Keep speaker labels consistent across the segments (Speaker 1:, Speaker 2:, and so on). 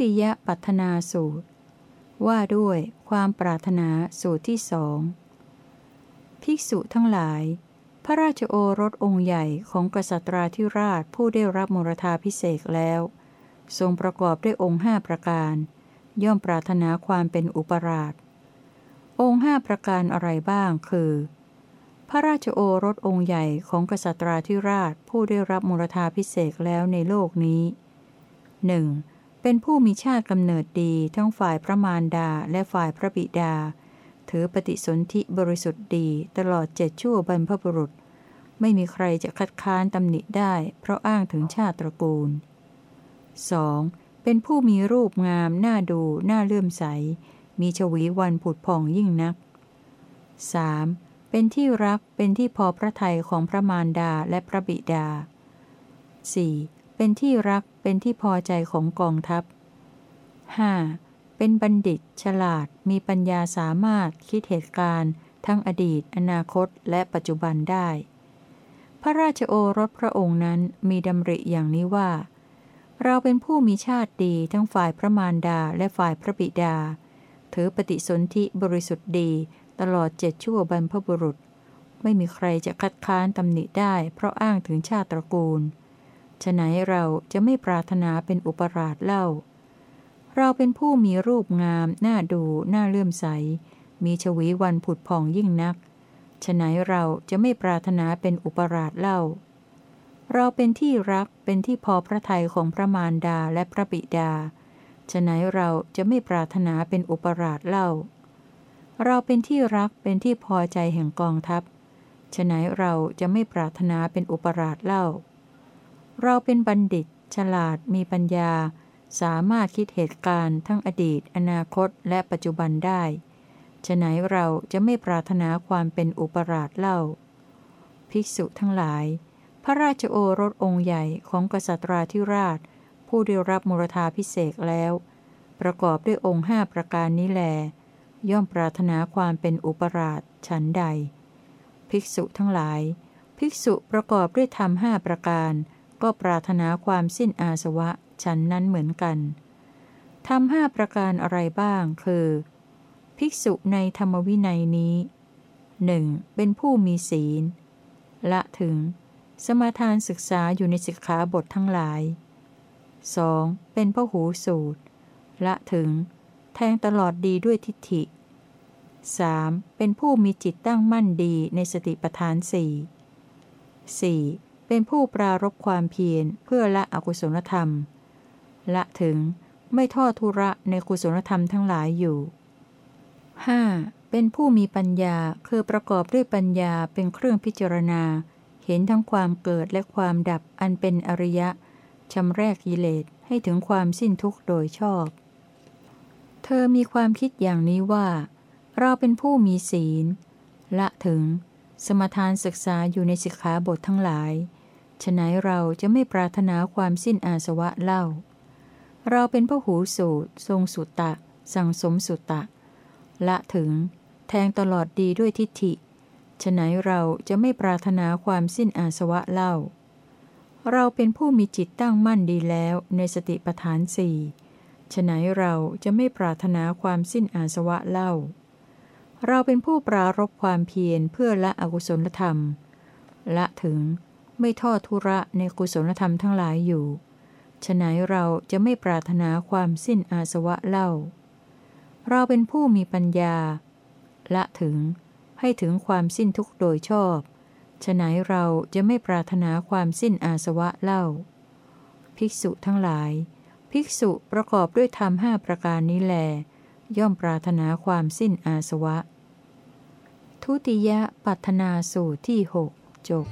Speaker 1: ติยปัฒนาสูตร ว่าด้วยความปรารถนาสูตรที่สองภิกษุทั้งหลาย พระราชโอรสองค์ใหญ่ของกษัตราธิราชผู้ได้รับมรธาพิเศษแล้ว ทรงประกอบด้วยองค์ห้าประการ ย่อมปรารถนาความเป็นอุปราช องค์ห้าประการอะไรบ้างคือ พระราชโอรสองค์ใหญ่ของกษัตราธิราชผู้ได้รับมรธาพิเศษแล้วในโลกนี้หนึ่ง เป็นผู้มีชาติกำเนิดดีทั้งฝ่ายพระมารดาและฝ่ายพระบิดา ถือปฏิสนธิบริสุทธิ์ดีตลอดเจ็ดชั่วบรรพบุรุษ ไม่มีใครจะคัดค้านตำหนิได้ เพราะอ้างถึงชาติตระกูล 2. เป็นผู้มีรูปงามน่าดูน่าเลื่อมใส มีชวีวันผุดผ่องยิ่งนัก 3. เป็นที่รักเป็นที่พอพระทัยของพระมารดาและพระบิดา 4. เป็นที่รักเป็นที่พอใจของกองทัพ 5. เป็นบัณฑิต ฉลาด มีปัญญาสามารถคิดเหตุการณ์ ทั้งอดีต อนาคต และปัจจุบันได้ พระราชโอรสพระองค์นั้นมีดำริอย่างนี้ว่า เราเป็นผู้มีชาติดีทั้งฝ่ายพระมารดาและฝ่ายพระบิดา ถือปฏิสนธิบริสุทธิ์ดีตลอดเจ็ดชั่วบรรพบุรุษ ไม่มีใครจะคัดค้านตำหนิได้เพราะอ้างถึงชาติตระกูล ฉไหนเราจะไม่ปรารถนาเป็นอุปราชเล่า เราเป็นผู้มีรูปงาม น่าดู น่าเลื่อมใส มีชวีวันผุดผ่องยิ่งนักฉไหนเราจะไม่ปรารถนาเป็นอุปราชเล่า เราเป็นที่รัก เป็นที่พอพระทัยของพระมารดาและพระบิดาฉไหนเราจะไม่ปรารถนาเป็นอุปราชเล่า เราเป็นที่รัก เป็นที่พอใจแห่งกองทัพฉไหนเราจะไม่ปรารถนาเป็นอุปราชเล่า เราเป็นบัณฑิต ฉลาดมีปัญญา สามารถคิดเหตุการณ์ทั้งอดีต อนาคตและปัจจุบันได้ฉะไหนเราจะไม่ปรารถนาความเป็นอุปราชเล่า ภิกษุทั้งหลาย พระราชโอรสองค์ใหญ่ของกษัตราธิราช ผู้ได้รับมรธาพิเศษแล้ว ประกอบด้วยองค์ห้าประการนี้แล ย่อมปรารถนาความเป็นอุปราชฉันใด ภิกษุทั้งหลาย ภิกษุประกอบด้วยธรรมห้าประการ ก็ปรารถนาความสิ้นอาสวะฉันนั้นเหมือนกันทำห้าประการอะไรบ้าง คือ ภิกษุในธรรมวินัยนี้หนึ่งเป็นผู้มีศีล ละถึง สมาทานศึกษาอยู่ในสิกขาบททั้งหลาย 2. เป็นพหูสูตร ละถึง แทงตลอดดีด้วยทิฏฐิ 3. เป็นผู้มีจิตตั้งมั่นดีในสติปัฏฐานสี่ 4. เป็นผู้ปรารบความเพียรเพื่อละอกุศลธรรม ละถึงไม่ทอดทุระในกุศลธรรมทั้งหลายอยู่ 5. เป็นผู้มีปัญญาคือประกอบด้วยปัญญาเป็นเครื่องพิจารณา เห็นทั้งความเกิดและความดับอันเป็นอริยะชำแรกกิเลสให้ถึงความสิ้นทุกข์โดยชอบ เธอมีความคิดอย่างนี้ว่า เราเป็นผู้มีศีล ละถึง สมทานศึกษาอยู่ในสิกขาบททั้งหลาย ฉไหนเราจะไม่ปรารถนาความสิ้นอาสวะเล่า เราเป็นพระหูสูตร ทรงสุตตะ สั่งสมสุตตะ ละถึง แทงตลอดดีด้วยทิฏฐิฉไหนเราจะไม่ปรารถนาความสิ้นอาสวะเล่า เราเป็นผู้มีจิตตั้งมั่นดีแล้วในสติปัฏฐานสี่ฉไหนเราจะไม่ปรารถนาความสิ้นอาสวะเล่า เราเป็นผู้ปรารบความเพียรเพื่อละอกุศลธรรม ละถึง ไม่ทอดทุระในกุศลธรรมทั้งหลายอยู่ฉไหนเราจะไม่ปรารถนาความสิ้นอาสวะเล่า เราเป็นผู้มีปัญญา ละถึงให้ถึงความสิ้นทุกโดยชอบฉไหนเราจะไม่ปรารถนาความสิ้นอาสวะเล่า ภิกษุทั้งหลาย ภิกษุประกอบด้วยธรรมห้าประการนี้แล ย่อมปรารถนาความสิ้นอาสวะ ทุติยปัตนาสูตรที่หกจบ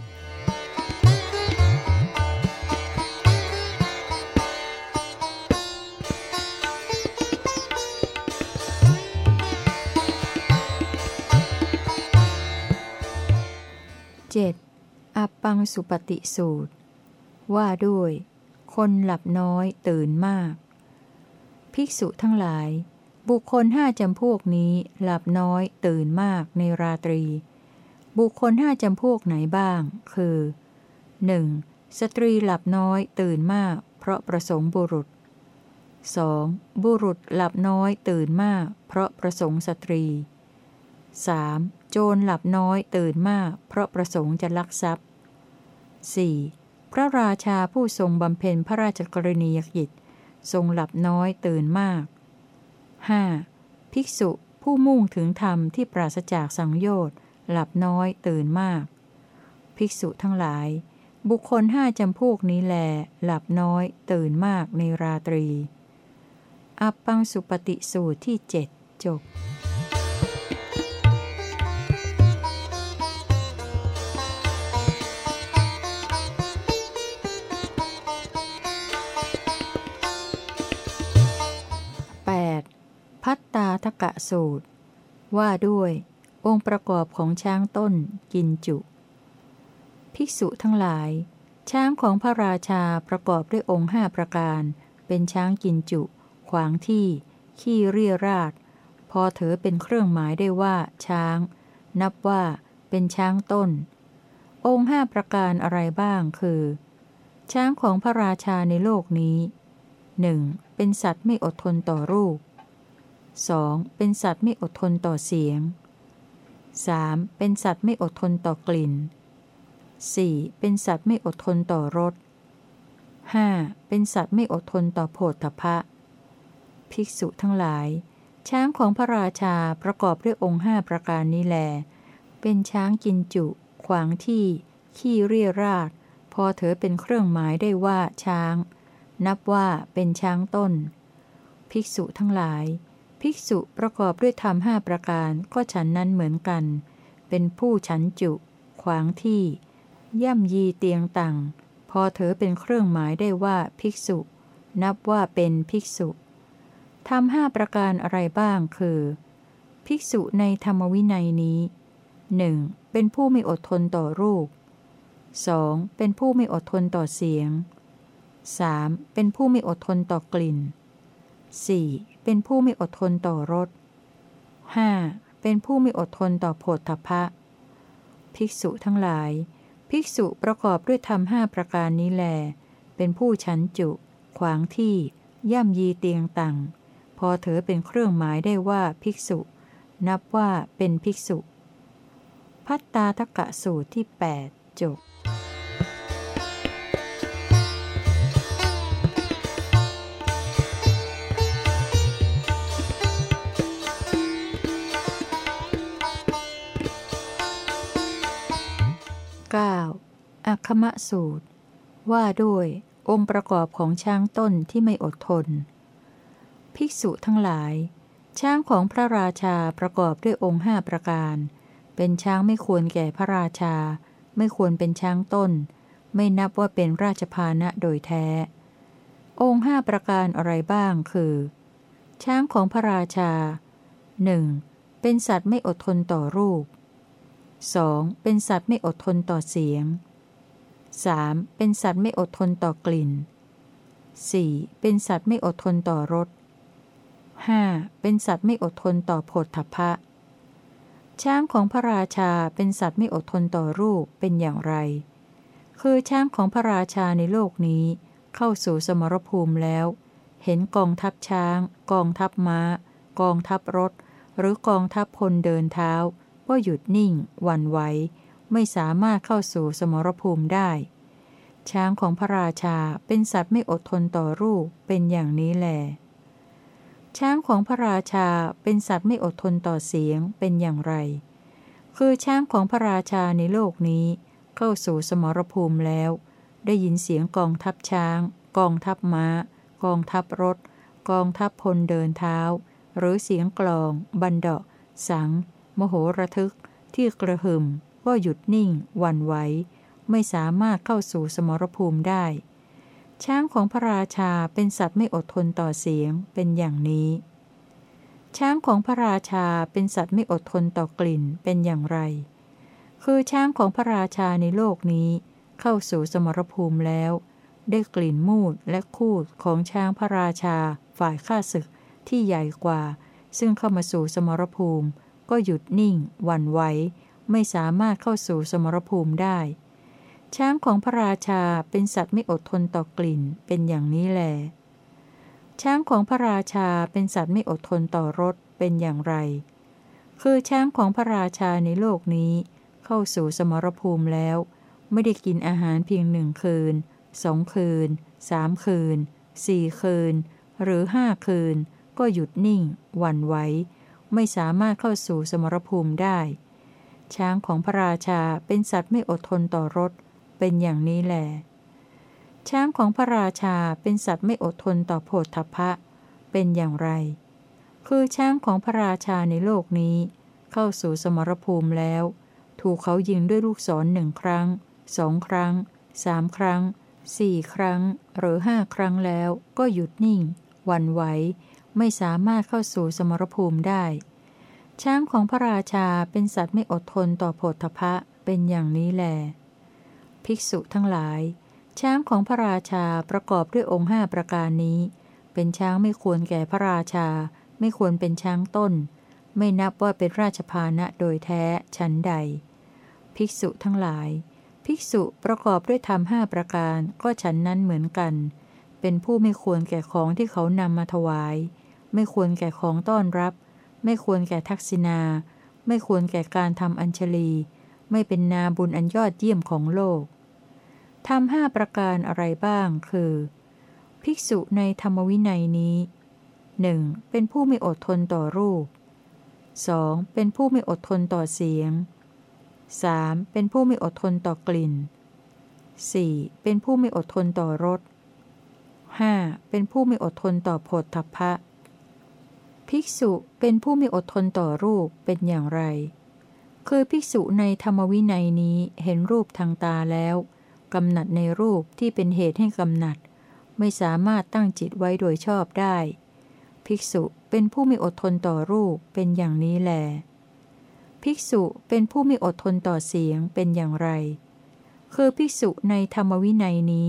Speaker 1: 7. อัปปังสุปฏิสูตร ว่าด้วย คนหลับน้อยตื่นมาก ภิกษุทั้งหลาย บุคคลห้าจำพวกนี้หลับน้อยตื่นมากในราตรี บุคคลห้าจำพวกไหนบ้าง คือ 1. สตรีหลับน้อยตื่นมาก เพราะประสงค์บุรุษ 2. บุรุษหลับน้อยตื่นมาก เพราะประสงค์สตรี 3. โจรหลับน้อยตื่นมาก เพราะประสงค์จะลักทรัพย์ 4. พระราชาผู้ทรงบำเพ็ญพระราชกรณียกิจ ทรงหลับน้อยตื่นมาก 5. ภิกษุผู้มุ่งถึงธรรมที่ปราศจากสังโยชน์ หลับน้อยตื่นมาก ภิกษุทั้งหลาย บุคคลห้าจำพวกนี้แล หลับน้อย ตื่นมากในราตรี อัปปังสุปฏิสูตรที่เจ็ดจบาทกะสูตร ว่าด้วย องค์ประกอบของช้างต้นกินจุ ภิกษุทั้งหลาย ช้างของพระราชาประกอบด้วยองค์ห้าประการ เป็นช้างกินจุ ขวางที่ ขี้เรียราดพอเถอเป็นเครื่องหมายได้ว่า ช้าง นับว่า เป็นช้างต้น องค์ห้าประการอะไรบ้างคือ ช้างของพระราชาในโลกนี้หนึ่งเป็นสัตว์ไม่อดทนต่อรูป 2. เป็นสัตว์ไม่อดทนต่อเสียง 3. เป็นสัตว์ไม่อดทนต่อกลิ่น 4. เป็นสัตว์ไม่อดทนต่อรส 5. เป็นสัตว์ไม่อดทนต่อโผฏฐพะ ภิกษุทั้งหลาย ช้างของพระราชาประกอบด้วยองค์ห้าประการนี้แล เป็นช้างกินจุ ขวางที่ ขี้เรียราดพอเถอเป็นเครื่องหมายได้ว่าช้าง นับว่าเป็นช้างต้น ภิกษุทั้งหลาย ภิกษุประกอบด้วยธรรมห้าประการก็ฉันนั้นเหมือนกัน เป็นผู้ฉันจุ ขวางที่ ย่ำยีเตียงตังพอเถอเป็นเครื่องหมายได้ว่าภิกษุ นับว่าเป็นภิกษุทำห้าประการอะไรบ้างคือ ภิกษุในธรรมวินัยนี้หนึ่งเป็นผู้ไม่อดทนต่อรูป 2. เป็นผู้ไม่อดทนต่อเสียง 3. เป็นผู้ไม่อดทนต่อกลิ่น 4. เป็นผู้ไม่อดทนต่อรส 5. เป็นผู้ไม่อดทนต่อโผฏฐพะ ภิกษุทั้งหลาย ภิกษุประกอบด้วยธรรมห้าประการนี้แล เป็นผู้ฉันจุ ขวางที่ ย่ำยีเตียงตังพอเถอเป็นเครื่องหมายได้ว่าภิกษุ นับว่าเป็นภิกษุ พัตตาทกะสูตรที่ 8 จบ อัคคมะสูตร ว่าด้วยองค์ประกอบของช้างต้นที่ไม่อดทน ภิกษุทั้งหลาย ช้างของพระราชาประกอบด้วยองค์ห้าประการ เป็นช้างไม่ควรแก่พระราชา ไม่ควรเป็นช้างต้น ไม่นับว่าเป็นราชพานะโดยแท้ องค์ห้าประการอะไรบ้างคือ ช้างของพระราชาหนึ่งเป็นสัตว์ไม่อดทนต่อรูป 2. เป็นสัตว์ไม่อดทนต่อเสียง 3. เป็นสัตว์ไม่อดทนต่อกลิ่น 4. เป็นสัตว์ไม่อดทนต่อรส 5. เป็นสัตว์ไม่อดทนต่อโผฏฐัพพะ ช้างของพระราชาเป็นสัตว์ไม่อดทนต่อรูปเป็นอย่างไร คือช้างของพระราชาในโลกนี้ เข้าสู่สมรภูมิแล้ว เห็นกองทัพช้าง กองทัพม้า กองทัพรถ หรือกองทัพพลเดินเท้า ก็หยุดนิ่ง วันไว ไม่สามารถเข้าสู่สมรภูมิได้ ช้างของพระราชาเป็นสัตว์ไม่อดทนต่อรูปเป็นอย่างนี้แล ช้างของพระราชาเป็นสัตว์ไม่อดทนต่อเสียงเป็นอย่างไร คือช้างของพระราชาในโลกนี้ เข้าสู่สมรภูมิแล้ว ได้ยินเสียงกองทัพช้าง กองทัพม้า กองทัพรถ กองทัพพลเดินเท้า หรือเสียงกลอง บันเดาะ สัง มโหระทึกที่กระหึ่ม ก็หยุดนิ่ง วันไหว ไม่สามารถเข้าสู่สมรภูมิได้ ช้างของพระราชาเป็นสัตว์ไม่อดทนต่อเสียงเป็นอย่างนี้ ช้างของพระราชาเป็นสัตว์ไม่อดทนต่อกลิ่นเป็นอย่างไร คือช้างของพระราชาในโลกนี้ เข้าสู่สมรภูมิแล้ว ได้กลิ่นมูดและคูดของช้างพระราชา ฝ่ายข้าศึกที่ใหญ่กว่า ซึ่งเข้ามาสู่สมรภูมิ ก็หยุดนิ่ง วันไหว ไม่สามารถเข้าสู่สมรภูมิได้ ช้างของพระราชาเป็นสัตว์ไม่อดทนต่อกลิ่นเป็นอย่างนี้แล ช้างของพระราชาเป็นสัตว์ไม่อดทนต่อรสเป็นอย่างไร คือช้างของพระราชาในโลกนี้ เข้าสู่สมรภูมิแล้ว ไม่ได้กินอาหารเพียงหนึ่งคืนสองคืนสามคืนสี่คืน หรือห้าคืน ก็หยุดนิ่งหวั่นไหวไม่สามารถเข้าสู่สมรภูมิได้ ช้างของพระราชาเป็นสัตว์ไม่อดทนต่อรสเป็นอย่างนี้แหละช้างของพระราชาเป็นสัตว์ไม่อดทนต่อโพธพะ เป็นอย่างไร คือช้างของพระราชาในโลกนี้ เข้าสู่สมรภูมิแล้ว ถูกเขายิงด้วยลูกศรหนึ่งครั้งสองครั้งสามครั้งสี่ครั้ง หรือห้าครั้งแล้วก็หยุดนิ่ง วันไหว ไม่สามารถเข้าสู่สมรภูมิได้ ช้างของพระราชาเป็นสัตว์ไม่อดทนต่อโพธพะเป็นอย่างนี้แหลภิกษุทั้งหลาย ช้างของพระราชาประกอบด้วยองค์ห้าประการนี้ เป็นช้างไม่ควรแก่พระราชา ไม่ควรเป็นช้างต้น ไม่นับว่าเป็นราชพานะโดยแท้ชั้นใด ภิกษุทั้งหลาย ภิกษุประกอบด้วยธรรมห้าประการก็ฉันนั้นเหมือนกัน เป็นผู้ไม่ควรแก่ของที่เขานำมาถวาย ไม่ควรแก่ของต้อนรับ ไม่ควรแก่ทักษิณา ไม่ควรแก่การทำอัญชลี ไม่เป็นนาบุญอันยอดเยี่ยมของโลกทำห้าประการอะไรบ้าง คือ ภิกษุในธรรมวินัยนี้ 1. เป็นผู้ไม่อดทนต่อรูป 2. เป็นผู้ไม่อดทนต่อเสียง 3. เป็นผู้ไม่อดทนต่อกลิ่น 4. เป็นผู้ไม่อดทนต่อรส 5. เป็นผู้ไม่อดทนต่อผลทัพพะ ภิกษุเป็นผู้ม่อดทนต่อรูปเป็นอย่างไร คือภิกษุในธรรมวินัยนี้เห็นรูปทางตาแล้ว กำหนัดในรูปที่เป็นเหตุให้กำหนัด ไม่สามารถตั้งจิตไว้โดยชอบได้ ภิกษุเป็นผู้มีอดทนต่อรูปเป็นอย่างนี้แล ภิกษุเป็นผู้มีอดทนต่อเสียงเป็นอย่างไร คือภิกษุในธรรมวินัยนี้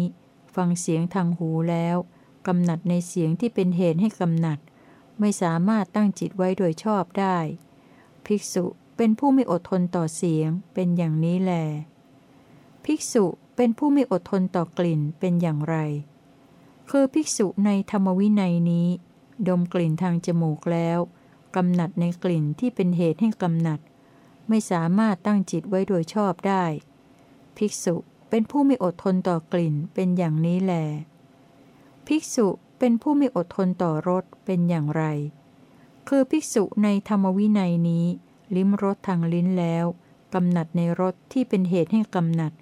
Speaker 1: ฟังเสียงทางหูแล้ว กำหนัดในเสียงที่เป็นเหตุให้กำหนัด ไม่สามารถตั้งจิตไว้โดยชอบได้ ภิกษุเป็นผู้ไม่อดทนต่อเสียงเป็นอย่างนี้แล ภิกษุเป็นผู้ไม่อดทนต่อกลิ่นเป็นอย่างไร คือภิกษุในธรรมวินัยนี้ ดมกลิ่นทางจมูกแล้วกำหนัดในกลิ่นที่เป็นเหตุให้กำหนัด ไม่สามารถตั้งจิตไว้โดยชอบได้ ภิกษุเป็นผู้ไม่อดทนต่อกลิ่นเป็นอย่างนี้แล ภิกษุ เป็นผู้ไม่อดทนต่อรสเป็นอย่างไร คือภิกษุในธรรมวินัยนี้ ลิ้มรสทางลิ้นแล้วกำหนัดในรสที่เป็นเหตุให้กำหนัด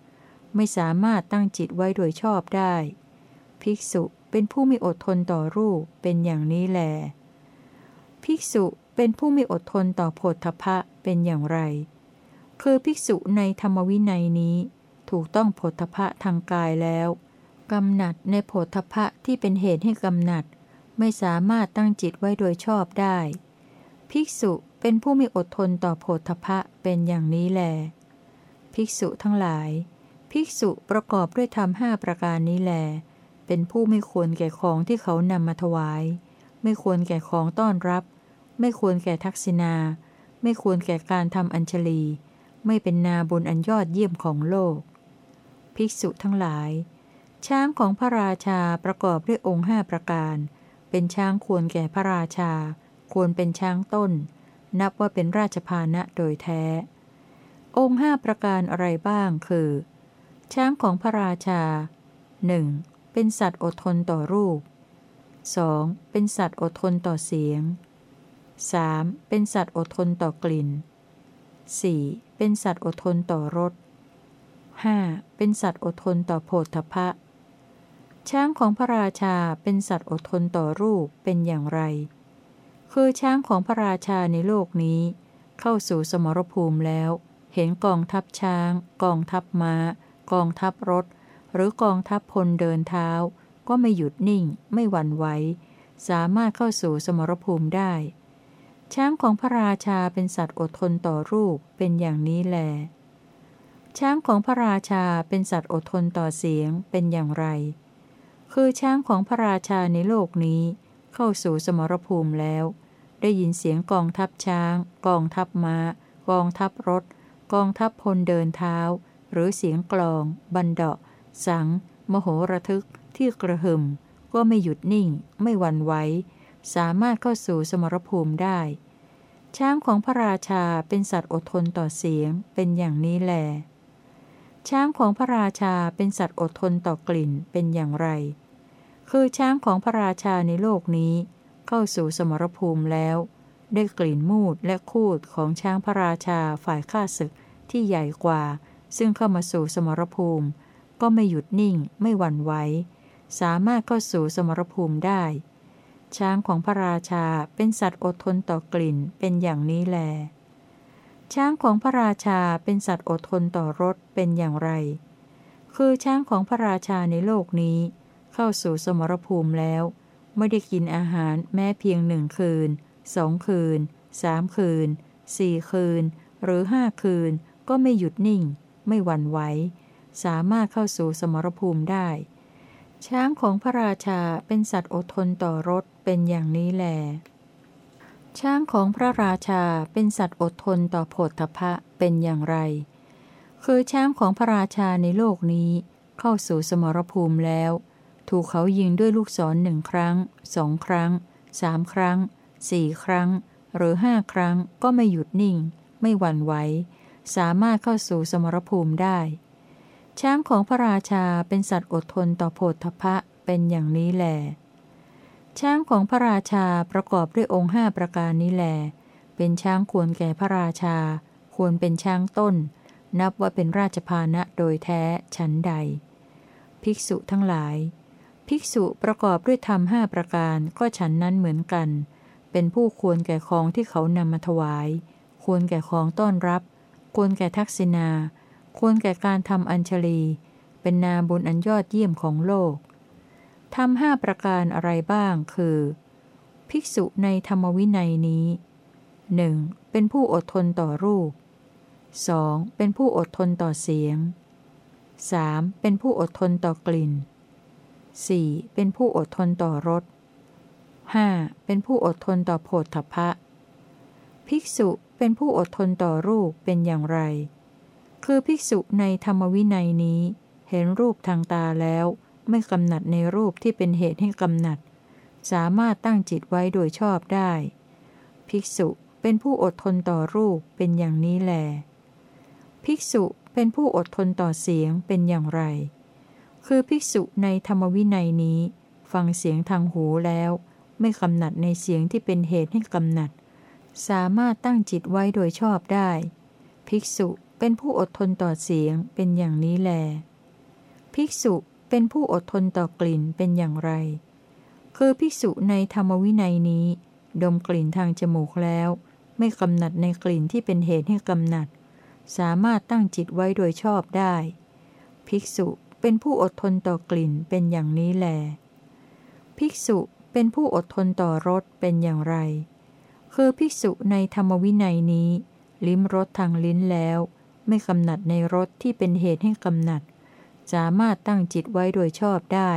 Speaker 1: ไม่สามารถตั้งจิตไว้โดยชอบได้ ภิกษุเป็นผู้ไมีอดทนต่อรูปเป็นอย่างนี้แล ภิกษุเป็นผู้ไมีอดทนต่อโพธพะเป็นอย่างไร คือภิกษุในธรรมวินัยนี้ ถูกต้องโพธพะทางกายแล้ว กำหนัดในโพธพะที่เป็นเหตุให้กำหนัด ไม่สามารถตั้งจิตไว้โดยชอบได้ ภิกษุเป็นผู้มีอดทนต่อโพธพะเป็นอย่างนี้แล ภิกษุทั้งหลาย ภิกษุประกอบด้วยธรรมห้าประการนี้แล เป็นผู้ไม่ควรแก่ของที่เขานำมาถวาย ไม่ควรแก่ของต้อนรับ ไม่ควรแก่ทักษิณา ไม่ควรแก่การทำอัญชลี ไม่เป็นนาบุญอันยอดเยี่ยมของโลก ภิกษุทั้งหลาย ช้างของพระราชาประกอบด้วยองค์ห้าประการ เป็นช้างควรแก่พระราชา ควรเป็นช้างต้น นับว่าเป็นราชพานะโดยแท้ องค์ห้าประการอะไรบ้างคือ ช้างของพระราชาหนึ่งเป็นสัตว์อดทนต่อรูป 2. เป็นสัตว์อดทนต่อเสียง 3. เป็นสัตว์อดทนต่อกลิ่น 4. เป็นสัตว์อดทนต่อรส 5. เป็นสัตว์อดทนต่อโพธพะ ช้างของพระราชาเป็นสัตว์อดทนต่อรูปเป็นอย่างไร คือช้างของพระราชาในโลกนี้ เข้าสู่สมรภูมิแล้ว เห็นกองทัพช้าง กองทัพม้า กองทัพรถ หรือกองทัพพลเดินเท้า ก็ไม่หยุดนิ่ง ไม่หวั่นไหวสามารถเข้าสู่สมรภูมิได้ ช้างของพระราชาเป็นสัตว์อดทนต่อรูปเป็นอย่างนี้แล ช้างของพระราชาเป็นสัตว์อดทนต่อเสียงเป็นอย่างไร คือช้างของพระราชาในโลกนี้ เข้าสู่สมรภูมิแล้ว ได้ยินเสียงกองทัพช้าง กองทัพมา้า กองทัพรถ กองทัพพลเดินเท้า หรือเสียงกลอง บันเดาะ สัง มโหระทึกที่กระหึ่ม ก็ไม่หยุดนิ่ง ไม่หวั่นไหวสามารถเข้าสู่สมรภูมิได้ ช้างของพระราชาเป็นสัตว์อดทนต่อเสียงเป็นอย่างนี้แหลช้างของพระราชาเป็นสัตว์อดทนต่อกลิ่นเป็นอย่างไร คือช้างของพระราชาในโลกนี้ เข้าสู่สมรภูมิแล้ว ได้กลิ่นมูดและคูดของช้างพระราชาฝ่ายข้าศึกที่ใหญ่กว่า ซึ่งเข้ามาสู่สมรภูมิ ก็ไม่หยุดนิ่งไม่หวั่นไหวสามารถเข้าสู่สมรภูมิได้ ช้างของพระราชาเป็นสัตว์อดทนต่อกลิ่นเป็นอย่างนี้แล ช้างของพระราชาเป็นสัตว์อดทนต่อรสเป็นอย่างไร คือช้างของพระราชาในโลกนี้ เข้าสู่สมรภูมิแล้ว ไม่ได้กินอาหารแม้เพียงหนึ่งคืนสองคืนสามคืนสี่คืน หรือห้าคืน ก็ไม่หยุดนิ่ง ไม่หวั่นไหวสามารถเข้าสู่สมรภูมิได้ ช้างของพระราชาเป็นสัตว์อดทนต่อรสเป็นอย่างนี้แล ช้างของพระราชาเป็นสัตว์อดทนต่อโผฏฐพะเป็นอย่างไร คือช้างของพระราชาในโลกนี้ เข้าสู่สมรภูมิแล้ว ถูกเขายิงด้วยลูกศรหนึ่งครั้งสองครั้งสามครั้งสี่ครั้ง หรือห้าครั้งก็ไม่หยุดนิ่ง ไม่หวั่นไหวสามารถเข้าสู่สมรภูมิได้ ช้างของพระราชาเป็นสัตว์อดทนต่อโพธพะเป็นอย่างนี้แหลช้างของพระราชาประกอบด้วยองค์ห้าประการนี้แหลเป็นช้างควรแก่พระราชา ควรเป็นช้างต้น นับว่าเป็นราชพานะโดยแท้ชั้นใด ภิกษุทั้งหลาย ภิกษุประกอบด้วยธรรมห้าประการก็ฉันนั้นเหมือนกัน เป็นผู้ควรแก่ของที่เขานำมาถวาย ควรแก่ของต้อนรับ ควรแก่ทักษิณา ควรแก่การทำอัญชลี เป็นนาบุญอันยอดเยี่ยมของโลกทำห้าประการอะไรบ้างคือ ภิกษุในธรรมวินัยนี้หนึ่งเป็นผู้อดทนต่อรูป 2. เป็นผู้อดทนต่อเสียง 3. เป็นผู้อดทนต่อกลิ่น 4. เป็นผู้อดทนต่อรส 5. เป็นผู้อดทนต่อโผฏฐพพะ ภิกษุเป็นผู้อดทนต่อรูปเป็นอย่างไร คือภิกษุในธรรมวินัยนี้ เห็นรูปทางตาแล้ว ไม่กำหนัดในรูปที่เป็นเหตุให้กำหนัด สามารถตั้งจิตไว้โดยชอบได้ ภิกษุเป็นผู้อดทนต่อรูปเป็นอย่างนี้แล ภิกษุเป็นผู้อดทนต่อเสียงเป็นอย่างไร คือภิกษุในธรรมวินัยนี้ ฟังเสียงทางหูแล้ว ไม่กำหนัดในเสียงที่เป็นเหตุให้กำหนัด สามารถตั้งจิตไว้โดยชอบได้ ภิกษุเป็นผู้อดทนต่อเสียงเป็นอย่างนี้แล ภิกษุเป็นผู้อดทนต่อกลิ่นเป็นอย่างไร คือภิกษุในธรรมวินัยนี้ ดมกลิ่นทางจมูกแล้ว ไม่กำหนัดในกลิ่นที่เป็นเหตุให้กำหนัด สามารถตั้งจิตไว้โดยชอบได้ ภิกษุ เป็นผู้อดทนต่อกลิ่นเป็นอย่างนี้แล ภิกษุเป็นผู้อดทนต่อรสเป็นอย่างไร คือภิกษุในธรรมวินัยนี้ ลิ้มรสทางลิ้นแล้ว ไม่กำหนัดในรสที่เป็นเหตุให้กำหนัด สามารถตั้งจิตไว้โดยชอบได้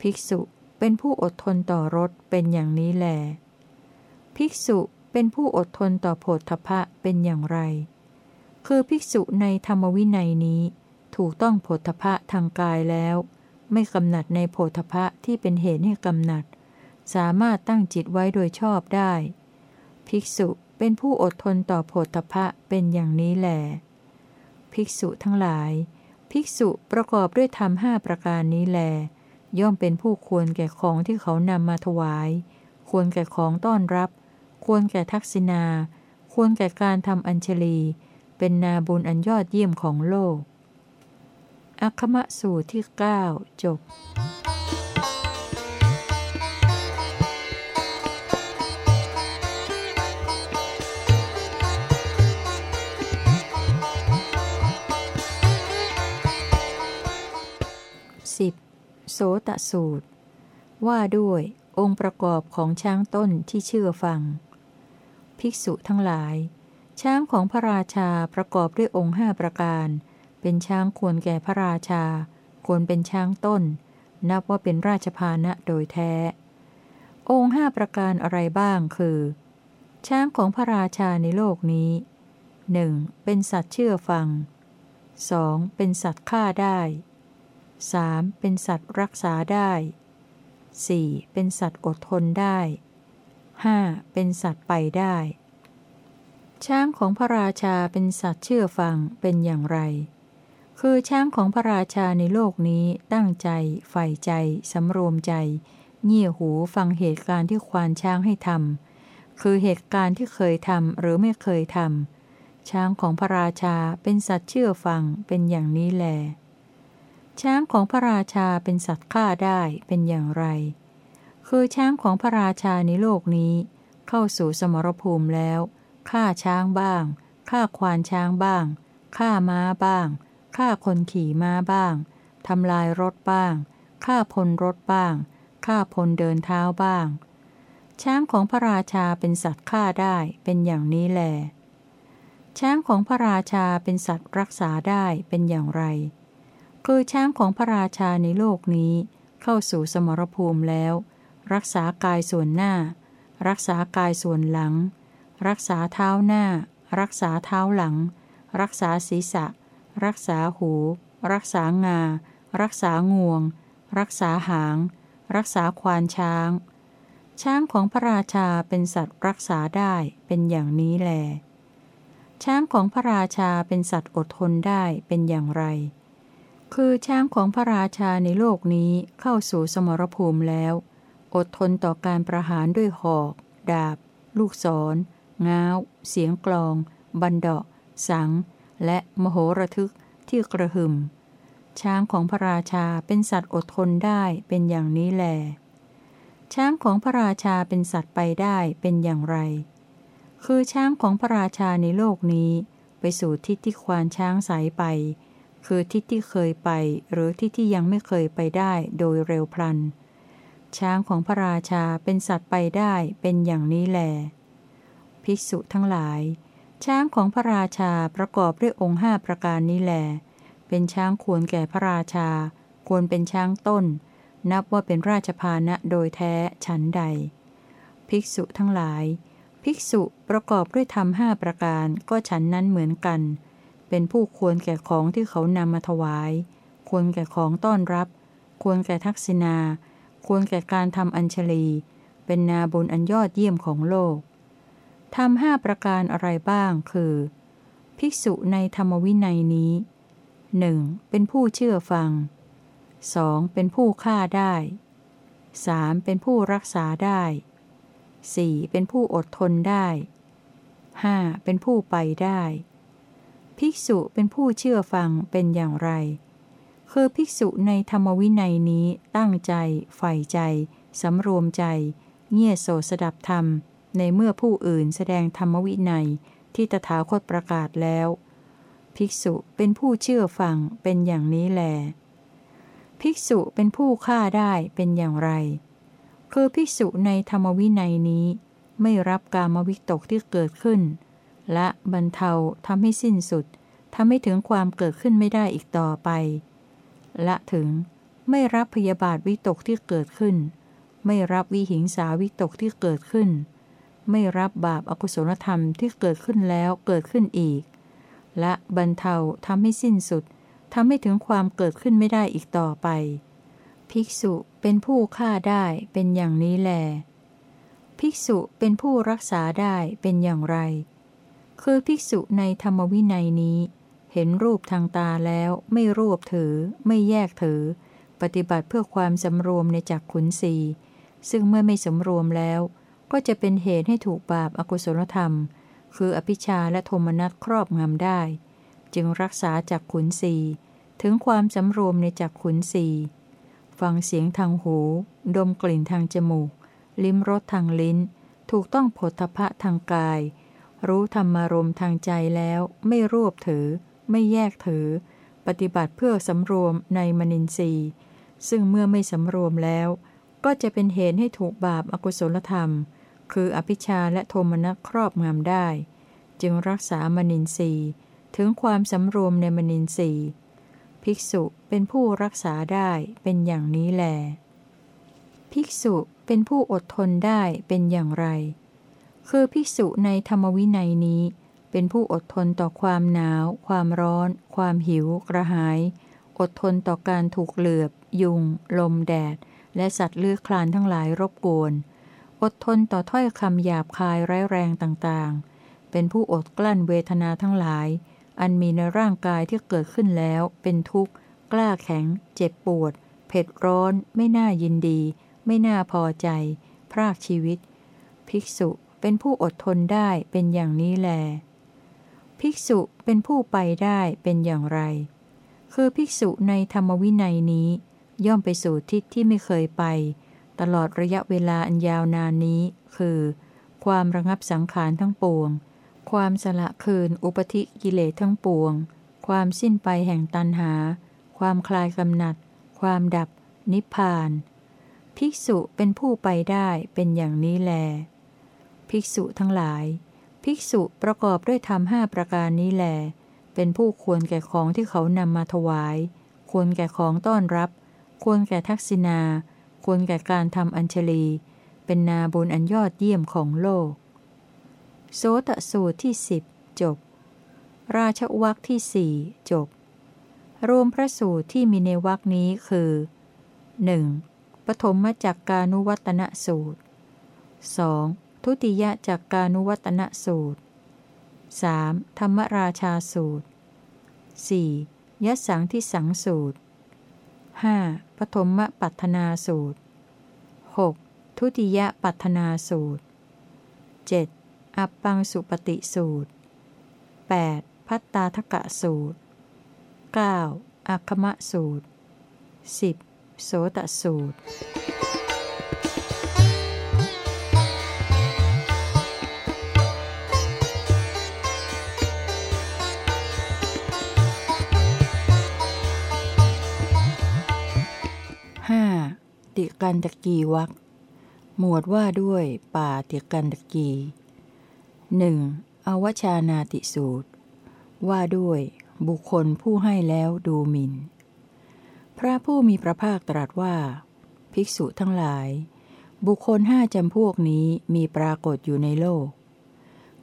Speaker 1: ภิกษุเป็นผู้อดทนต่อรสเป็นอย่างนี้แล ภิกษุเป็นผู้อดทนต่อโผฏฐพะเป็นอย่างไร คือภิกษุในธรรมวินัยนี้ ถูกต้องโผฏฐะทางกายแล้ว ไม่กำหนัดในโผฏฐะที่เป็นเหตุให้กำหนัด สามารถตั้งจิตไว้โดยชอบได้ ภิกษุเป็นผู้อดทนต่อโพธพะเป็นอย่างนี้แหลภิกษุทั้งหลาย ภิกษุประกอบด้วยธรรมห้าประการนี้แล ย่อมเป็นผู้ควรแก่ของที่เขานำมาถวาย ควรแก่ของต้อนรับ ควรแก่ทักษิณา ควรแก่การทำอัญชลี เป็นนาบุญอันยอดเยี่ยมของโลก อัคคมะสูตรที่ 9 จบ 10. โสตสูตร ว่าด้วยองค์ประกอบของช้างต้นที่เชื่อฟัง ภิกษุทั้งหลาย ช้างของพระราชาประกอบด้วยองค์ห้าประการ เป็นช้างควรแก่พระราชา ควรเป็นช้างต้น นับว่าเป็นราชพานะโดยแท้ องค์ห้าประการอะไรบ้างคือ ช้างของพระราชาในโลกนี้หนึ่งเป็นสัตว์เชื่อฟัง 2. เป็นสัตว์ฆ่าได้ 3. เป็นสัตว์รักษาได้ 4. เป็นสัตว์อดทนได้ 5. เป็นสัตว์ไปได้ ช้างของพระราชาเป็นสัตว์เชื่อฟังเป็นอย่างไร คือช้างของพระราชาในโลกนี้ตั้งใจใฝ่ใจสำรวมใจเงี่ยหูฟังเหตุการณ์ที่ควานช้างให้ทำคือเหตุการณ์ที่เคยทำหรือไม่เคยทำช้างของพระราชาเป็นสัตว์เชื่อฟังเป็นอย่างนี้แล ช้างของพระราชาเป็นสัตว์ฆ่าได้เป็นอย่างไร คือช้างของพระราชาในโลกนี้ เข้าสู่สมรภูมิแล้วฆ่าช้างบ้างฆ่าควานช้างบ้างฆ่าม้าบ้าง ฆ่าคนขี่ม้าบ้าง ทำลายรถบ้าง ฆ่าพลรถบ้าง ฆ่าพลเดินเท้าบ้าง ช้างของพระราชาเป็นสัตว์ฆ่าได้เป็นอย่างนี้แล ช้างของพระราชาเป็นสัตว์รักษาได้เป็นอย่างไร คือช้างของพระราชาในโลกนี้ เข้าสู่สมรภูมิแล้ว รักษากายส่วนหน้า รักษากายส่วนหลัง รักษาเท้าหน้า รักษาเท้าหลัง รักษาศีรษะ รักษาหู รักษางา รักษางวง รักษาหาง รักษาควานช้าง ช้างของพระราชาเป็นสัตว์รักษาได้เป็นอย่างนี้แล ช้างของพระราชาเป็นสัตว์อดทนได้เป็นอย่างไร คือช้างของพระราชาในโลกนี้เข้าสู่สมรภูมิแล้ว อดทนต่อการประหารด้วยหอก ดาบ ลูกศร ง้าว เสียงกลอง บันดาะ สัง และมโหระทึกที่กระหึ่ม ช้างของพระราชาเป็นสัตว์อดทนได้เป็นอย่างนี้แล ช้างของพระราชาเป็นสัตว์ไปได้เป็นอย่างไร คือช้างของพระราชาในโลกนี้ ไปสู่ทิศที่ควานช้างสายไป คือทิศที่เคยไปหรือทิศที่ยังไม่เคยไปได้โดยเร็วพลัน ช้างของพระราชาเป็นสัตว์ไปได้เป็นอย่างนี้แล ภิกษุทั้งหลาย ช้างของพระราชาประกอบด้วยองค์ห้าประการนี้แหลเป็นช้างควรแก่พระราชา ควรเป็นช้างต้น นับว่าเป็นราชพานะโดยแท้ฉันใด ภิกษุทั้งหลาย ภิกษุประกอบด้วยธรรมห้าประการก็ฉันนั้นเหมือนกัน เป็นผู้ควรแก่ของที่เขานำมาถวาย ควรแก่ของต้อนรับ ควรแก่ทักษิณา ควรแก่การทำอัญชลี เป็นนาบุญอันยอดเยี่ยมของโลก ทำห้าประการอะไรบ้างคือ ภิกษุในธรรมวินัยนี้หนึ่งเป็นผู้เชื่อฟัง 2. เป็นผู้ฆ่าได้ 3. เป็นผู้รักษาได้ 4. เป็นผู้อดทนได้ 5. เป็นผู้ไปได้ ภิกษุเป็นผู้เชื่อฟังเป็นอย่างไร คือภิกษุในธรรมวินัยนี้ตั้งใจ ใฝ่ใจ สำรวมใจ เงี่ยโสสดับธรรม ในเมื่อผู้อื่นแสดงธรรมวินัยที่ตถาคตประกาศแล้ว ภิกษุเป็นผู้เชื่อฟังเป็นอย่างนี้แล ภิกษุเป็นผู้ฆ่าได้เป็นอย่างไร คือภิกษุในธรรมวินัยนี้ไม่รับกามวิตกที่เกิดขึ้น และบรรเทาทำให้สิ้นสุดทำให้ถึงความเกิดขึ้นไม่ได้อีกต่อไป และถึงไม่รับพยาบาทวิตกที่เกิดขึ้น ไม่รับวิหิงสาวิตกที่เกิดขึ้น ไม่รับบาปอากุศลธรรมที่เกิดขึ้นแล้วเกิดขึ้นอีก และบรรเทาทำให้สิ้นสุดทำให้ถึงความเกิดขึ้นไม่ได้อีกต่อไป ภิกษุเป็นผู้ฆ่าได้เป็นอย่างนี้แล ภิกษุเป็นผู้รักษาได้เป็นอย่างไร คือภิกษุในธรรมวินัยนี้ เห็นรูปทางตาแล้วไม่รวบถือ ไม่แยกถือ ปฏิบัติเพื่อความสำรวมในจักขุนสีซึ่งเมื่อไม่สำรวมแล้ว ก็จะเป็นเหตุให้ถูกบาปอากุศลธรรม คืออภิชาและโทมนัสครอบงำได้ จึงรักษาจากขุนสีถึงความสำรวมในจากขุนสีฟังเสียงทางหู ดมกลิ่นทางจมูก ลิ้มรสทางลิ้น ถูกต้องผลทพะทางกาย รู้ธรรมารมทางใจแล้ว ไม่รวบถือ ไม่แยกถือ ปฏิบัติเพื่อสำรวมในมนินทรีย์ ซึ่งเมื่อไม่สำรวมแล้ว ก็จะเป็นเหตุให้ถูกบาปอากุศลธรรม คืออภิชาและโทมนัสครอบงำได้ จึงรักษามนินทรีย์ถึงความสำรวมในมนินทรีย์ภิกษุเป็นผู้รักษาได้เป็นอย่างนี้แล ภิกษุเป็นผู้อดทนได้เป็นอย่างไร คือภิกษุในธรรมวินัยนี้ เป็นผู้อดทนต่อความหนาว ความร้อน ความหิว กระหาย อดทนต่อการถูกเหลือบ ยุง ลมแดด และสัตว์เลื้อยคลานทั้งหลายรบกวน อดทนต่อถ้อยคำหยาบคายร้ายแรงต่างๆ เป็นผู้อดกลั้นเวทนาทั้งหลาย อันมีในร่างกายที่เกิดขึ้นแล้ว เป็นทุกข์ กล้าแข็ง เจ็บปวด เผ็ดร้อน ไม่น่ายินดี ไม่น่าพอใจ พรากชีวิต ภิกษุเป็นผู้อดทนได้เป็นอย่างนี้แล ภิกษุเป็นผู้ไปได้เป็นอย่างไร คือภิกษุในธรรมวินัยนี้ ย่อมไปสู่ทิศที่ไม่เคยไป ตลอดระยะเวลาอันยาวนานนี้ คือ ความระงับสังขารทั้งปวง ความสละคืนอุปธิกิเลสทั้งปวง ความสิ้นไปแห่งตันหา ความคลายกำหนัด ความดับ นิพพาน ภิกษุเป็นผู้ไปได้เป็นอย่างนี้แล ภิกษุทั้งหลาย ภิกษุประกอบด้วยธรรมห้าประการนี้แล เป็นผู้ควรแก่ของที่เขานำมาถวาย ควรแก่ของต้อนรับ ควรแก่ทักษิณา ควรแก่การทำอัญชลี เป็นนาบุญอันยอดเยี่ยมของโลก โสตสูตรที่สิบจบ ราชวักที่สี่จบ รวมพระสูตรที่มีในวักนี้คือ 1. ปฐมจักกานุวัตนสูตร 2. ทุติยจักกานุวัตนสูตร 3. ธรรมราชาสูตร 4. ยสังที่สังสูตร 5. ปฐมปัฒนาสูตร 6. ทุติยปัฒนาสูตร 7. อัปปังสุปฏิสูตร 8. พัตตาทกะสูตร 9. อัคคมะสูตร 10. โสตสูตร ติกันตะกีวักหมวดว่าด้วยป่าติกันตะกีหนึ่งอวชานาติสูตร ว่าด้วยบุคคลผู้ให้แล้วดูหมิน่น พระผู้มีพระภาคตรัสว่า ภิกษุทั้งหลาย บุคคลห้าจำพวกนี้มีปรากฏอยู่ในโลก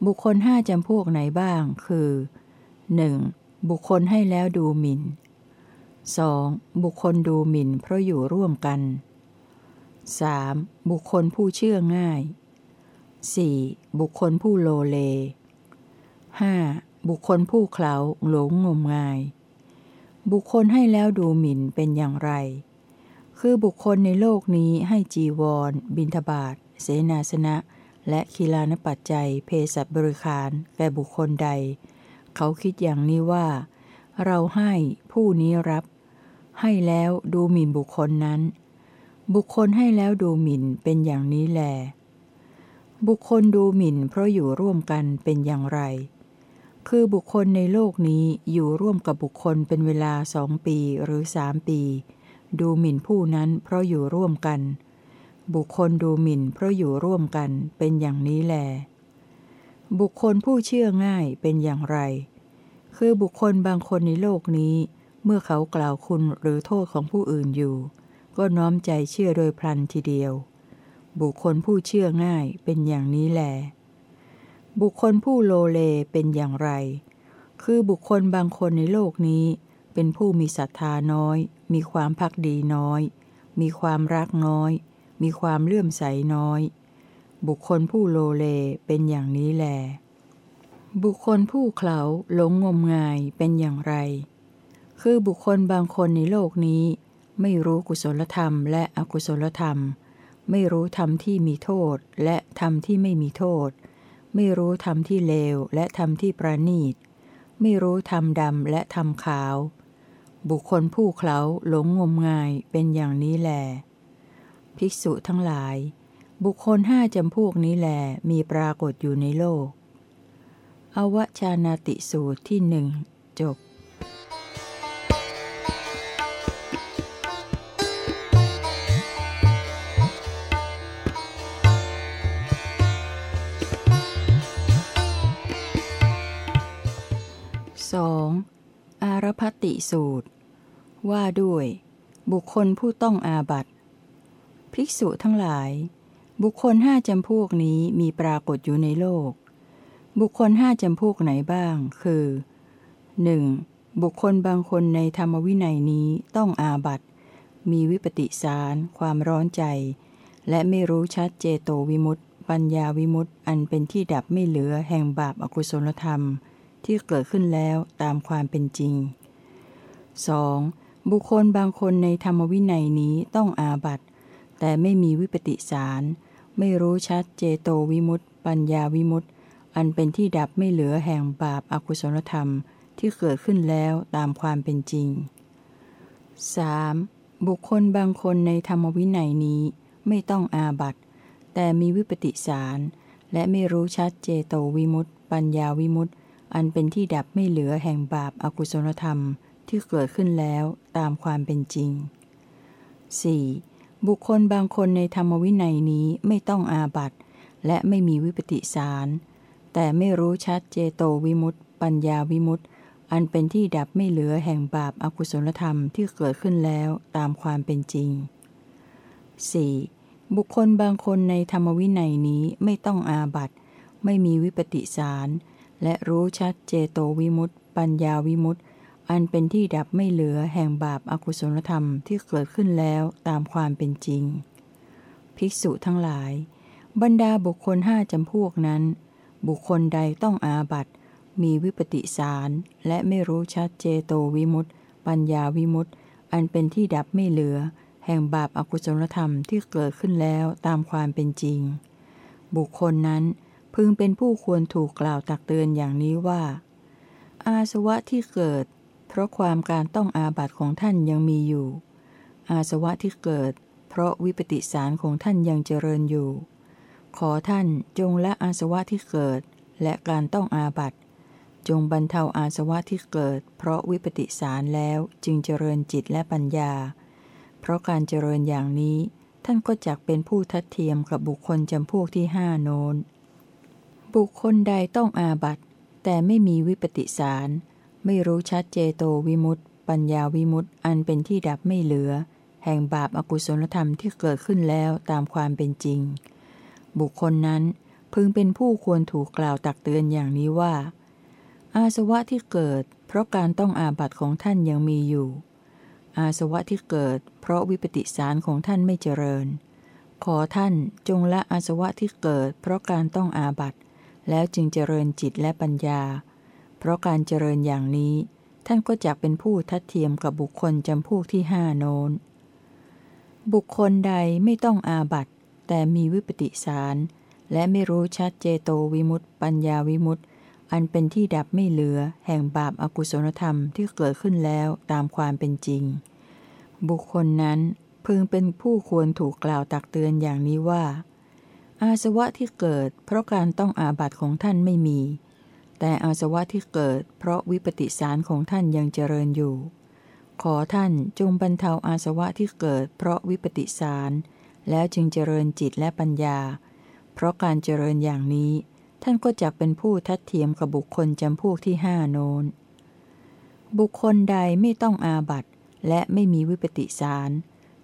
Speaker 1: บุคคลห้าจำพวกไหนบ้าง คือ 1. บุคคลให้แล้วดูหมิน่น 2. บุคคลดูหมิ่นเพราะอยู่ร่วมกัน 3. บุคคลผู้เชื่อง่าย 4. บุคคลผู้โลเล 5. บุคคลผู้เคลาหลงงมงาย บุคคลให้แล้วดูหมิ่นเป็นอย่างไร คือบุคคลในโลกนี้ให้จีวร บินทบาท เสนาสนะ และคีลานปัจจัย เพศบริคารแก่บุคคลใด เขาคิดอย่างนี้ว่า เราให้ผู้นี้รับ ให้แล้วดูหมิ่นบุคคลนั้น บุคคลให้แล้วดูหมิ่นเป็นอย่างนี้แล บุคคลดูหมิ่นเพราะอยู่ร่วมกันเป็นอย่างไร คือบุคคลในโลกนี้อยู่ร่วมกับบุคคลเป็นเวลาสองปีหรือสามปี ดูหมิ่นผู้นั้นเพราะอยู่ร่วมกัน บุคคลดูหมิ่นเพราะอยู่ร่วมกันเป็นอย่างนี้แล บุคคลผู้เชื่อง่ายเป็นอย่างไร คือบุคคลบางคนในโลกนี้ เมื่อเขากล่าวคุณหรือโทษของผู้อื่นอยู่ ก็น้อมใจเชื่อโดยพลันทีเดียว บุคคลผู้เชื่อง่ายเป็นอย่างนี้แหลบุคคลผู้โลเลเป็นอย่างไร คือบุคคลบางคนในโลกนี้ เป็นผู้มีศรัทธาน้อย มีความพักดีน้อย มีความรักน้อย มีความเลื่อมใสน้อย บุคคลผู้โลเลเป็นอย่างนี้แหลบุคคลผู้เขาหลงงมงายเป็นอย่างไร คือบุคคลบางคนในโลกนี้ ไม่รู้กุศลธรรมและอกุศลธรรม ไม่รู้ธรรมที่มีโทษ และธรรมที่ไม่มีโทษ ไม่รู้ธรรมที่เลวและธรรมที่ประณีต ไม่รู้ธรรมดำและธรรมขาว บุคคลผู้เขาหลงงมงายเป็นอย่างนี้แล ภิกษุทั้งหลาย บุคคลห้าจำพวกนี้แลมีปรากฏอยู่ในโลก อวชานาติสูตรที่หนึ่งจบ 2. อารพัติสูตร ว่าด้วย บุคคลผู้ต้องอาบัตภิกษุทั้งหลาย บุคคลห้าจำพวกนี้มีปรากฏอยู่ในโลก บุคคลห้าจำพวกไหนบ้าง คือ 1. บุคคลบางคนในธรรมวินัยนี้ต้องอาบัตมีวิปติสาร ความร้อนใจ และไม่รู้ชัดเจโตวิมุตติ ปัญญาวิมุตติ อันเป็นที่ดับไม่เหลือแห่งบาปอกุศลธรรม ที่เกิดขึ้นแล้วตามความเป็นจริง 2. บุคคลบางคนในธรรมวินัยนี้ต้องอาบัตแต่ไม่มีวิปติสาร ไม่รู้ชัดเจโตวิมุตติปัญญาวิมุตติอันเป็นที่ดับไม่เหลือแห่งบาปอากุศลธรรมที่เกิดขึ้นแล้วตามความเป็นจริง 3. บุคคลบางคนในธรรมวินัยนี้ไม่ต้องอาบัตแต่มีวิปติสาร และไม่รู้ชัดเจโตวิมุตติปัญญาวิมุตติ อันเป็นที่ดับไม่เหลือแห่งบาปอากุศลธรรมที่เกิดขึ้นแล้วตามความเป็นจริง 4. บุคคลบางคนในธรรมวินัยนี้ไม่ต้องอาบัตและไม่มีวิปติสาร แต่ไม่รู้ชัดเจโตวิมุตติปัญญาวิมุตติอันเป็นที่ดับไม่เหลือแห่งบาปอากุศลธรรมที่เกิดขึ้นแล้วตามความเป็นจริง 4. บุคคลบางคนในธรรมวินัยนี้ไม่ต้องอาบัตไม่มีวิปติสาร และรู้ชัดเจโตวิมุตติปัญญาวิมุตติอันเป็นที่ดับไม่เหลือแห่งบาปอากุศลธรรมที่เกิดขึ้นแล้วตามความเป็นจริง ภิกษุทั้งหลาย บรรดาบุคคลห้าจำพวกนั้น บุคคลใดต้องอาบัตมีวิปติสาร และไม่รู้ชัดเจโตวิมุตติปัญญาวิมุตติอันเป็นที่ดับไม่เหลือ แห่งบาปอากุศลธรรมที่เกิดขึ้นแล้วตามความเป็นจริง บุคคลนั้น พึงเป็นผู้ควรถูกกล่าวตักเตือนอย่างนี้ว่า อาสวะที่เกิด เพราะความการต้องอาบัตของท่านยังมีอยู่ อาสวะที่เกิด เพราะวิปติสารของท่านยังเจริญอยู่ ขอท่านจงละอาสวะที่เกิด และการต้องอาบัตจงบรรเทาอาสวะที่เกิด เพราะวิปติสารแล้วจึงเจริญจิตและปัญญา เพราะการเจริญอย่างนี้ ท่านก็จักเป็นผู้ทัดเทียมกับบุคคลจำพวกที่ห้าโน้น บุคคลใดต้องอาบัตแต่ไม่มีวิปติสาร ไม่รู้ชัดเจโตวิมุตต์ปัญญาวิมุตต์อันเป็นที่ดับไม่เหลือ แห่งบาปอากุศลธรรมที่เกิดขึ้นแล้วตามความเป็นจริง บุคคลนั้นพึงเป็นผู้ควรถูกกล่าวตักเตือนอย่างนี้ว่า อาสวะที่เกิด เพราะการต้องอาบัตของท่านยังมีอยู่ อาสวะที่เกิด เพราะวิปติสารของท่านไม่เจริญ ขอท่านจงละอาสวะที่เกิด เพราะการต้องอาบัต แล้วจึงเจริญจิตและปัญญา เพราะการเจริญอย่างนี้ ท่านก็จะเป็นผู้ทัดเทียมกับบุคคลจำพวกที่ห้าโน้น บุคคลใดไม่ต้องอาบัตแต่มีวิปติสาร และไม่รู้ชัดเจโตวิมุตต์ปัญญาวิมุตต์อันเป็นที่ดับไม่เหลือ แห่งบาปอากุศลธรรมที่เกิดขึ้นแล้วตามความเป็นจริง บุคคลนั้นพึงเป็นผู้ควรถูกกล่าวตักเตือนอย่างนี้ว่า อาสวะที่เกิด เพราะการต้องอาบัตของท่านไม่มี แต่อาสวะที่เกิด เพราะวิปติสารของท่านยังเจริญอยู่ ขอท่านจงบรรเทาอาสวะที่เกิด เพราะวิปติสาร แล้วจึงเจริญจิตและปัญญา เพราะการเจริญอย่างนี้ ท่านก็จะเป็นผู้ทัดเทียมกับบุคคลจำพวกที่ห้าโน้น บุคคลใดไม่ต้องอาบัตและไม่มีวิปติสาร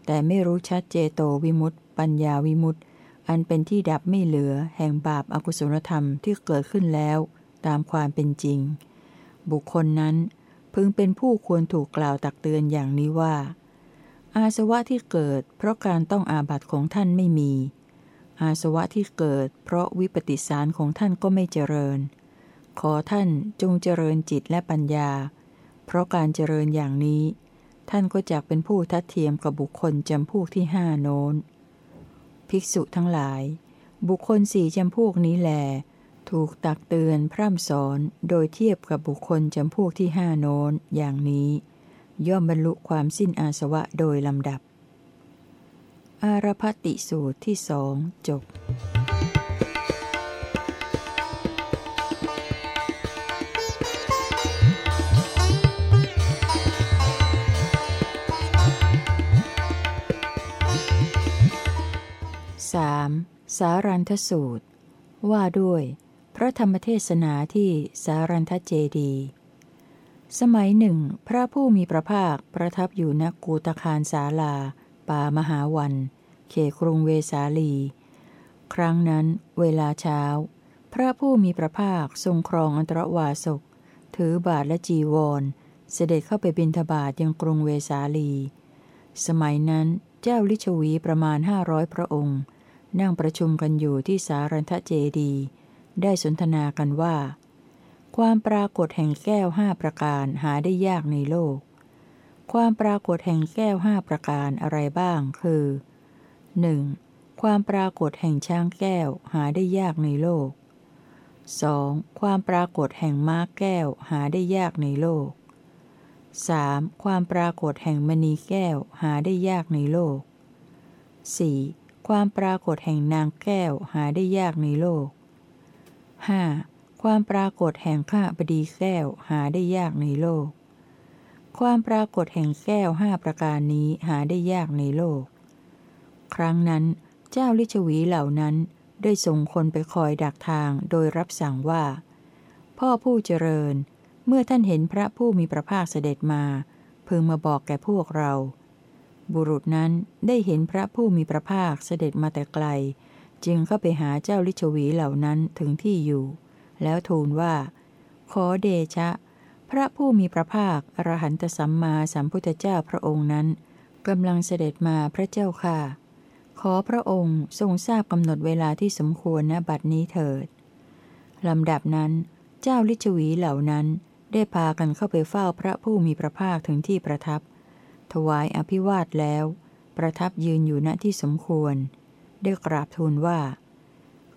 Speaker 1: แต่ไม่รู้ชัดเจโตวิมุตต์ปัญญาวิมุตต์ อันเป็นที่ดับไม่เหลือแห่งบาปอากุศลธรรมที่เกิดขึ้นแล้ว ตามความเป็นจริง บุคคลนั้นพึงเป็นผู้ควรถูกกล่าวตักเตือนอย่างนี้ว่า อาสวะที่เกิด เพราะการต้องอาบัตของท่านไม่มี อาสวะที่เกิด เพราะวิปติสารของท่านก็ไม่เจริญ ขอท่านจงเจริญจิตและปัญญา เพราะการเจริญอย่างนี้ ท่านก็จะเป็นผู้ทัดเทียมกับบุคคลจำพวกที่ห้าโน้น ภิกษุทั้งหลาย บุคคลสี่จำพวกนี้แหลถูกตักเตือนพร่ำสอนโดยเทียบกับบุคคลจำพวกที่ห้าโน้นอย่างนี้ ย่อมบรรลุความสิ้นอาสวะโดยลำดับ อารพติสูตรที่สองจบ สามสารันทสูตร ว่าด้วย พระธรรมเทศนาที่สารันทเจดี สมัยหนึ่ง พระผู้มีพระภาคประทับอยู่ณกูตคารสาลา ป่ามหาวัน เขครุงเวสาลี ครั้งนั้นเวลาเช้า พระผู้มีพระภาคทรงครองอันตรวาสก ถือบาทและจีวร เสด็จเข้าไปบิณฑบาตยังกรุงเวสาลี สมัยนั้นเจ้าลิชวีประมาณห้าร้อยพระองค์ นั่งประชุมกันอยู่ที่สารันทเจดี ได้สนทนากันว่า ความปรากฏแห่งแก้วห้าประการหาได้ยากในโลก ความปรากฏแห่งแก้วห้าประการอะไรบ้าง คือ 1. ความปรากฏแห่งช้างแก้วหาได้ยากในโลก 2. ความปรากฏแห่งม้าแก้วหาได้ยากในโลก 3. ความปรากฏแห่งมณีแก้วหาได้ยากในโลก 4. ความปรากฏแห่งนางแก้วหาได้ยากในโลก 5. ความปรากฏแห่งข้าบดีแก้วหาได้ยากในโลก ความปรากฏแห่งแก้วห้าประการนี้หาได้ยากในโลก ครั้งนั้น เจ้าลิชวีเหล่านั้นได้ส่งคนไปคอยดักทางโดยรับสั่งว่า พ่อผู้เจริญ เมื่อท่านเห็นพระผู้มีพระภาคเสด็จมา พึงมาบอกแก่พวกเรา บุรุษนั้นได้เห็นพระผู้มีพระภาคเสด็จมาแต่ไกล จึงเข้าไปหาเจ้าลิชวีเหล่านั้นถึงที่อยู่ แล้วทูลว่า ขอเดชะ พระผู้มีพระภาคอรหันตสัมมาสัมพุทธเจ้าพระองค์นั้นกำลังเสด็จมาพระเจ้าค่ะ ขอพระองค์ทรงทราบกำหนดเวลาที่สมควรณบัดนี้เถิดลำดับนั้น เจ้าลิชวีเหล่านั้นได้พากันเข้าไปเฝ้าพระผู้มีพระภาคถึงที่ประทับ ถวายอภิวาทแล้ว ประทับยืนอยู่ณที่สมควร ได้กราบทูลว่า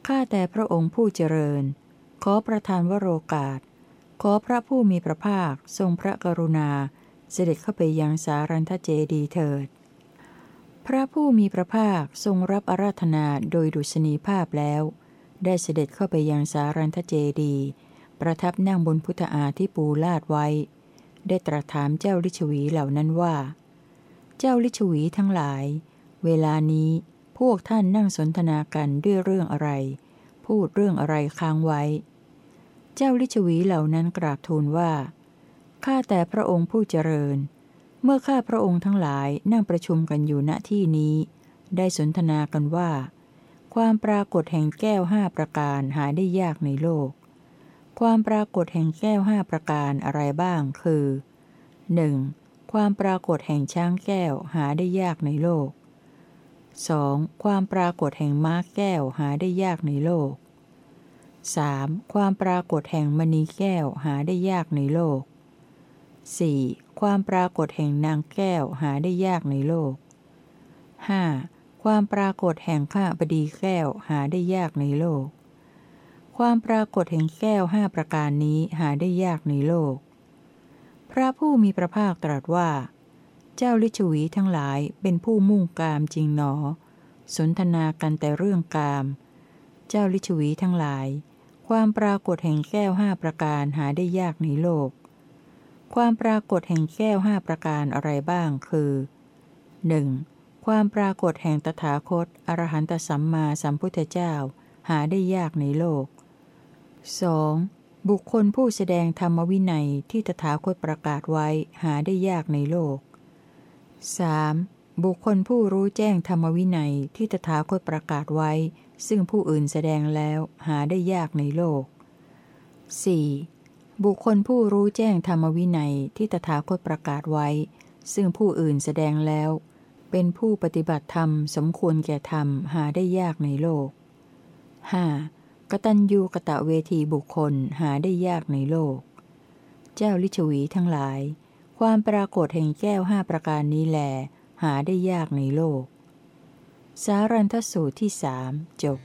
Speaker 1: ข้าแต่พระองค์ผู้เจริญ ขอประทานวโรกาส ขอพระผู้มีพระภาคทรงพระกรุณา เสด็จเข้าไปยังสารันทเจดีเถิด พระผู้มีพระภาคทรงรับอาราธนาโดยดุษณีภาพแล้ว ได้เสด็จเข้าไปยังสารันทเจดี ประทับนั่งบนพุทธาที่ปูลาดไว้ได้ตรัสถามเจ้าลิชวีเหล่านั้นว่า เจ้าลิชวีทั้งหลาย เวลานี้พวกท่านนั่งสนทนากันด้วยเรื่องอะไร พูดเรื่องอะไรค้างไว้ เจ้าลิชวีเหล่านั้นกราบทูลว่า ข้าแต่พระองค์ผู้เจริญ เมื่อข้าพระองค์ทั้งหลายนั่งประชุมกันอยู่ณที่นี้ ได้สนทนากันว่า ความปรากฏแห่งแก้วห้าประการหาได้ยากในโลก ความปรากฏแห่งแก้วห้าประการอะไรบ้างคือ 1. ความปรากฏแห่งช้างแก้วหาได้ยากในโลก 2. ความปรากฏแห่งม้าแก้วหาได้ยากในโลก 3. ความปรากฏแห่งมณีแก้วหาได้ยากในโลก 4. ความปรากฏแห่งนางแก้วหาได้ยากในโลก 5. ความปรากฏแห่งข้าบดีแก้วหาได้ยากในโลก ความปรากฏแห่งแก้วห้าประการนี้หาได้ยากในโลก พระผู้มีพระภาคตรัสว่า เจ้าลิชวีทั้งหลายเป็นผู้มุ่งกามจริงหนอ สนทนากันแต่เรื่องกาม เจ้าลิชวีทั้งหลาย ความปรากฏแห่งแก้วห้าประการหาได้ยากในโลก ความปรากฏแห่งแก้วห้าประการอะไรบ้างคือ 1. ความปรากฏแห่งตถาคต อรหันตสัมมาสัมพุทธเจ้า หาได้ยากในโลก 2. บุคคลผู้แสดงธรรมวินัยที่ตถาคตประกาศไว้หาได้ยากในโลก 3. บุคคลผู้รู้แจ้งธรรมวินัยที่ตถาคตประกาศไว้ ซึ่งผู้อื่นแสดงแล้วหาได้ยากในโลก 4. บุคคลผู้รู้แจ้งธรรมวินัยที่ตถาคตประกาศไว้ ซึ่งผู้อื่นแสดงแล้ว เป็นผู้ปฏิบัติธรรมสมควรแก่ธรรมหาได้ยากในโลก 5. กตัญญูกะตะเวทีบุคคลหาได้ยากในโลก เจ้าลิชวีทั้งหลาย ความปรากฏแห่งแก้วห้าประการนี้แล หาได้ยากในโลก สารันทสูตรที่สามจบ